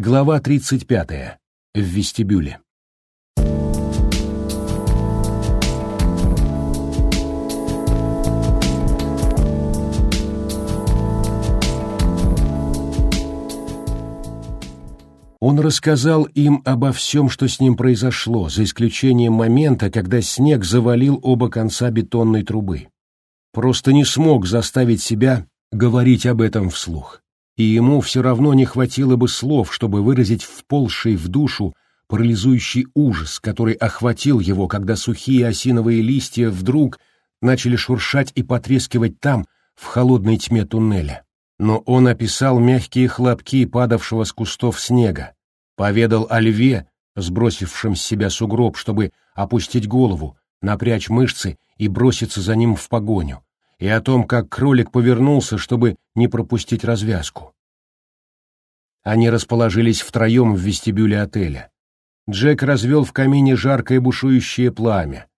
Глава 35. В вестибюле. Он рассказал им обо всем, что с ним произошло, за исключением момента, когда снег завалил оба конца бетонной трубы. Просто не смог заставить себя говорить об этом вслух и ему все равно не хватило бы слов, чтобы выразить вползший в душу парализующий ужас, который охватил его, когда сухие осиновые листья вдруг начали шуршать и потрескивать там, в холодной тьме туннеля. Но он описал мягкие хлопки падавшего с кустов снега, поведал о льве, сбросившем с себя сугроб, чтобы опустить голову, напрячь мышцы и броситься за ним в погоню, и о том, как кролик повернулся, чтобы не пропустить развязку. Они расположились втроем в вестибюле отеля. Джек развел в камине жаркое бушующее пламя.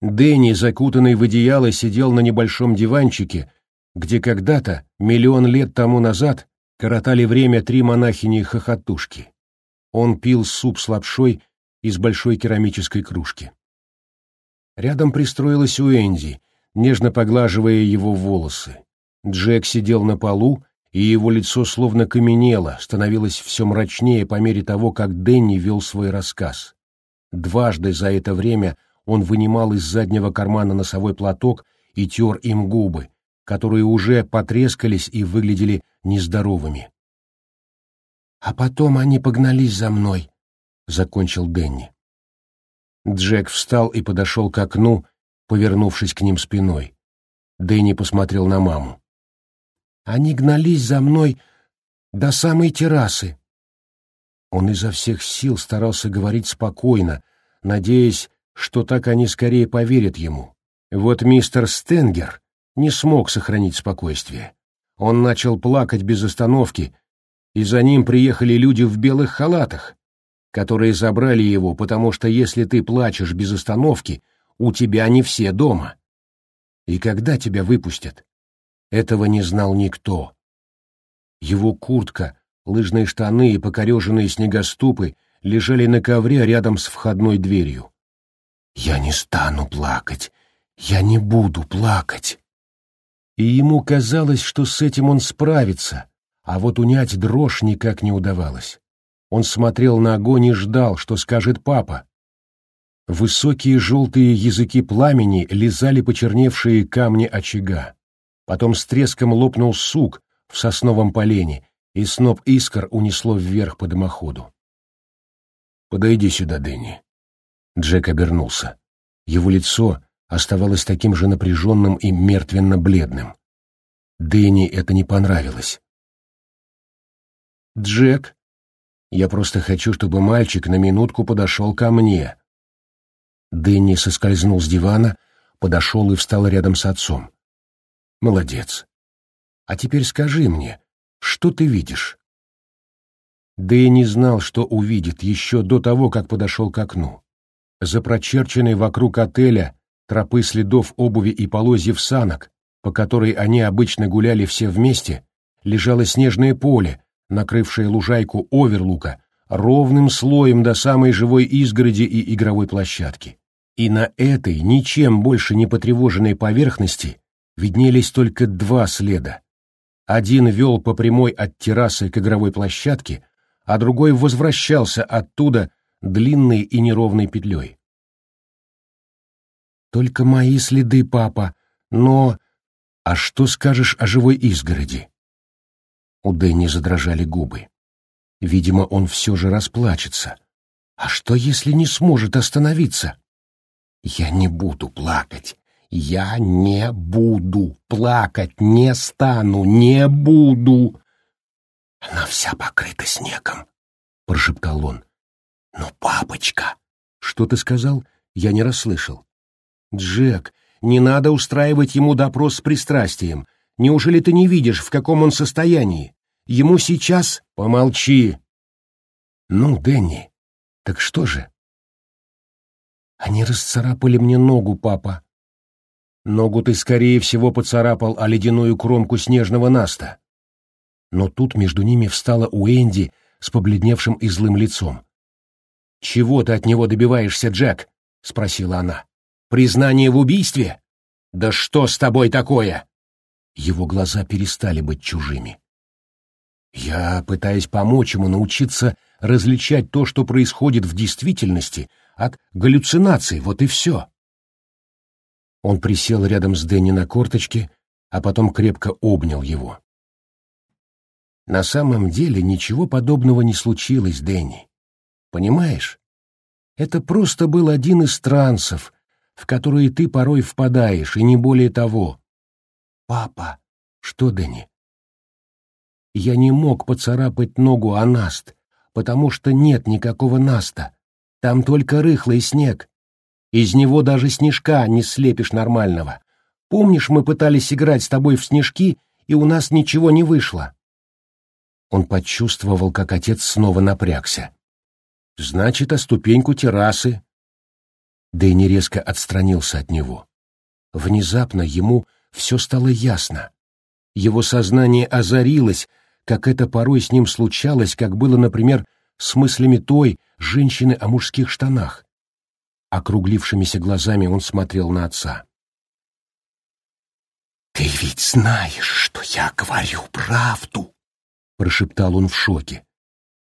Дэнни, закутанный в одеяло, сидел на небольшом диванчике, где когда-то, миллион лет тому назад, коротали время три монахини-хохотушки. Он пил суп с лапшой из большой керамической кружки. Рядом пристроилась Уэнди, нежно поглаживая его волосы. Джек сидел на полу, и его лицо словно каменело, становилось все мрачнее по мере того, как Дэнни вел свой рассказ. Дважды за это время он вынимал из заднего кармана носовой платок и тер им губы, которые уже потрескались и выглядели нездоровыми. «А потом они погнались за мной», — закончил Дэнни. Джек встал и подошел к окну, повернувшись к ним спиной. Дэнни посмотрел на маму. «Они гнались за мной до самой террасы». Он изо всех сил старался говорить спокойно, надеясь, что так они скорее поверят ему. Вот мистер Стенгер не смог сохранить спокойствие. Он начал плакать без остановки, и за ним приехали люди в белых халатах, которые забрали его, потому что если ты плачешь без остановки, у тебя не все дома. И когда тебя выпустят? Этого не знал никто. Его куртка, лыжные штаны и покореженные снегоступы лежали на ковре рядом с входной дверью. «Я не стану плакать! Я не буду плакать!» И ему казалось, что с этим он справится, а вот унять дрожь никак не удавалось. Он смотрел на огонь и ждал, что скажет папа, Высокие желтые языки пламени лизали почерневшие камни очага. Потом с треском лопнул сук в сосновом полене, и сноп искр унесло вверх по дымоходу. «Подойди сюда, Дэнни». Джек обернулся. Его лицо оставалось таким же напряженным и мертвенно-бледным. Дэнни это не понравилось. «Джек, я просто хочу, чтобы мальчик на минутку подошел ко мне», Дэнни соскользнул с дивана, подошел и встал рядом с отцом. «Молодец. А теперь скажи мне, что ты видишь?» Дэнни знал, что увидит еще до того, как подошел к окну. За прочерченной вокруг отеля тропы следов обуви и полозьев санок, по которой они обычно гуляли все вместе, лежало снежное поле, накрывшее лужайку Оверлука ровным слоем до самой живой изгороди и игровой площадки и на этой ничем больше не потревоженной поверхности виднелись только два следа. Один вел по прямой от террасы к игровой площадке, а другой возвращался оттуда длинной и неровной петлей. «Только мои следы, папа, но...» «А что скажешь о живой изгороди?» У Дэнни задрожали губы. Видимо, он все же расплачется. А что, если не сможет остановиться? Я не буду плакать. Я не буду плакать, не стану, не буду. Она вся покрыта снегом, прошептал он. Но папочка, что ты сказал? Я не расслышал. Джек, не надо устраивать ему допрос с пристрастием. Неужели ты не видишь, в каком он состоянии? Ему сейчас... Помолчи. Ну, Дэнни, так что же? Они расцарапали мне ногу, папа. Ногу ты, скорее всего, поцарапал о ледяную кромку снежного наста. Но тут между ними встала Уэнди с побледневшим и злым лицом. «Чего ты от него добиваешься, Джек?» — спросила она. «Признание в убийстве? Да что с тобой такое?» Его глаза перестали быть чужими. «Я пытаюсь помочь ему научиться различать то, что происходит в действительности, от галлюцинаций, вот и все». Он присел рядом с Дэнни на корточке, а потом крепко обнял его. На самом деле ничего подобного не случилось, Дэнни. Понимаешь? Это просто был один из трансов, в которые ты порой впадаешь, и не более того. Папа, что, Дэнни? Я не мог поцарапать ногу о наст, потому что нет никакого наста. Там только рыхлый снег. Из него даже снежка не слепишь нормального. Помнишь, мы пытались играть с тобой в снежки, и у нас ничего не вышло?» Он почувствовал, как отец снова напрягся. «Значит, о ступеньку террасы». Дэнни резко отстранился от него. Внезапно ему все стало ясно. Его сознание озарилось, как это порой с ним случалось, как было, например, с мыслями той женщины о мужских штанах. Округлившимися глазами он смотрел на отца. «Ты ведь знаешь, что я говорю правду!» — прошептал он в шоке.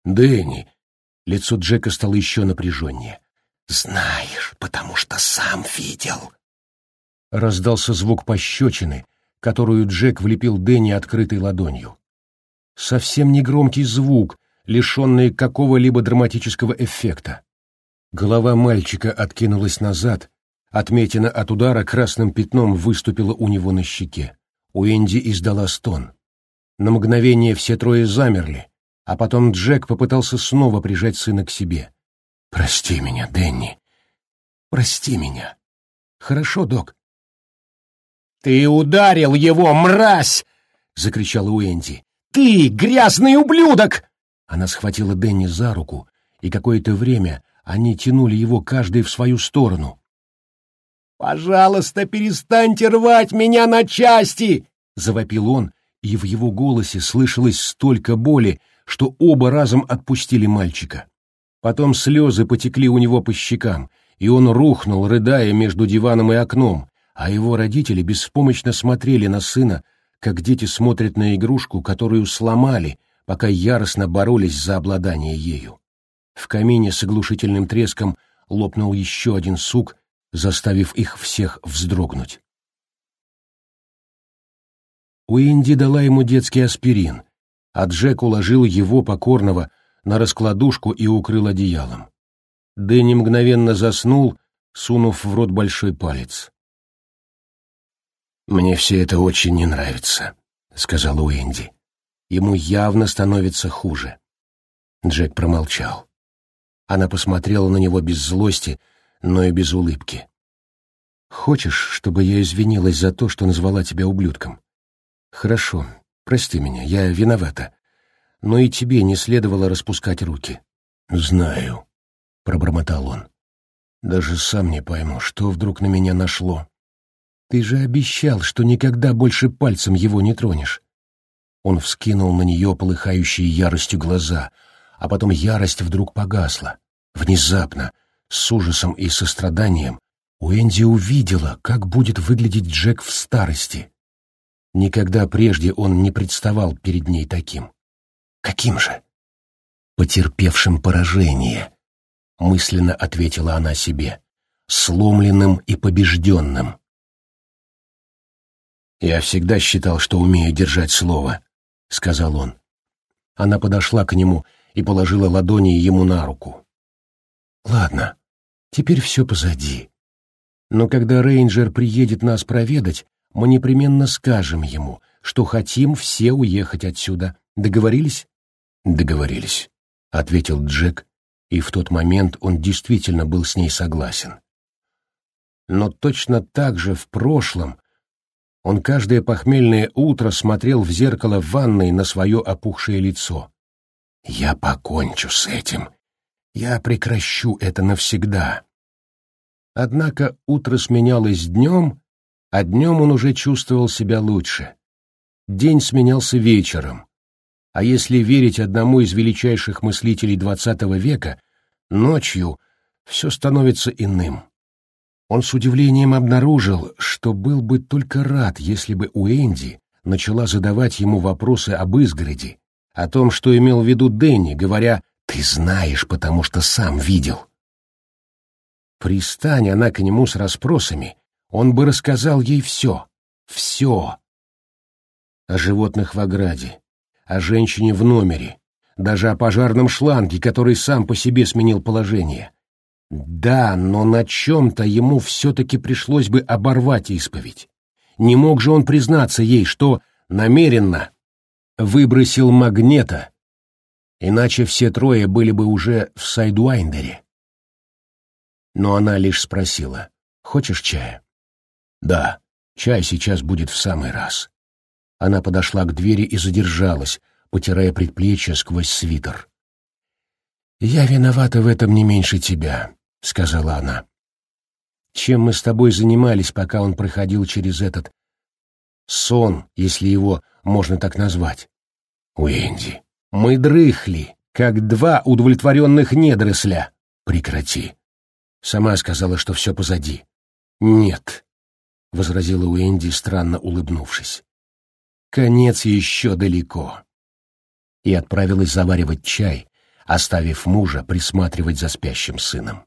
«Дэнни!» — лицо Джека стало еще напряженнее. «Знаешь, потому что сам видел!» Раздался звук пощечины, которую Джек влепил Дэнни открытой ладонью. Совсем негромкий звук, лишенный какого-либо драматического эффекта. Голова мальчика откинулась назад, Отметина от удара красным пятном выступила у него на щеке. Уэнди издала стон. На мгновение все трое замерли, а потом Джек попытался снова прижать сына к себе. «Прости меня, Дэнни. Прости меня. Хорошо, док». «Ты ударил его, мразь!» — закричала Уэнди. «Ты, грязный ублюдок!» Она схватила Дэнни за руку, и какое-то время они тянули его каждый в свою сторону. «Пожалуйста, перестаньте рвать меня на части!» — завопил он, и в его голосе слышалось столько боли, что оба разом отпустили мальчика. Потом слезы потекли у него по щекам, и он рухнул, рыдая между диваном и окном, а его родители беспомощно смотрели на сына, как дети смотрят на игрушку, которую сломали, пока яростно боролись за обладание ею. В камине с оглушительным треском лопнул еще один сук, заставив их всех вздрогнуть. Уинди дала ему детский аспирин, а Джек уложил его покорного на раскладушку и укрыл одеялом. Дэнни мгновенно заснул, сунув в рот большой палец. «Мне все это очень не нравится», — сказал Уэнди. «Ему явно становится хуже». Джек промолчал. Она посмотрела на него без злости, но и без улыбки. «Хочешь, чтобы я извинилась за то, что назвала тебя ублюдком?» «Хорошо, прости меня, я виновата. Но и тебе не следовало распускать руки». «Знаю», — пробормотал он. «Даже сам не пойму, что вдруг на меня нашло. Ты же обещал, что никогда больше пальцем его не тронешь». Он вскинул на нее полыхающие яростью глаза, а потом ярость вдруг погасла. Внезапно, с ужасом и состраданием, Уэнди увидела, как будет выглядеть Джек в старости. Никогда прежде он не представал перед ней таким. Каким же? Потерпевшим поражение, мысленно ответила она себе, сломленным и побежденным. «Я всегда считал, что умею держать слово», — сказал он. Она подошла к нему и положила ладони ему на руку. Ладно, теперь все позади. Но когда рейнджер приедет нас проведать, мы непременно скажем ему, что хотим все уехать отсюда. Договорились? Договорились, ответил Джек, и в тот момент он действительно был с ней согласен. Но точно так же в прошлом он каждое похмельное утро смотрел в зеркало в ванной на свое опухшее лицо. «Я покончу с этим», я прекращу это навсегда. Однако утро сменялось днем, а днем он уже чувствовал себя лучше. День сменялся вечером. А если верить одному из величайших мыслителей XX века, ночью все становится иным. Он с удивлением обнаружил, что был бы только рад, если бы Уэнди начала задавать ему вопросы об изгороди, о том, что имел в виду Дэнни, говоря «ты знаешь, потому что сам видел». Пристань она к нему с расспросами, он бы рассказал ей все, все. О животных в ограде, о женщине в номере, даже о пожарном шланге, который сам по себе сменил положение. Да, но на чем-то ему все-таки пришлось бы оборвать исповедь. Не мог же он признаться ей, что намеренно выбросил магнета, иначе все трое были бы уже в Сайдуайндере. Но она лишь спросила, «Хочешь чая?» «Да, чай сейчас будет в самый раз». Она подошла к двери и задержалась, потирая предплечье сквозь свитер. «Я виновата в этом не меньше тебя», — сказала она. «Чем мы с тобой занимались, пока он проходил через этот сон, если его можно так назвать? Уэнди, мы дрыхли, как два удовлетворенных недоросля. Прекрати. Сама сказала, что все позади. Нет, — возразила Уэнди, странно улыбнувшись. Конец еще далеко. И отправилась заваривать чай, оставив мужа присматривать за спящим сыном.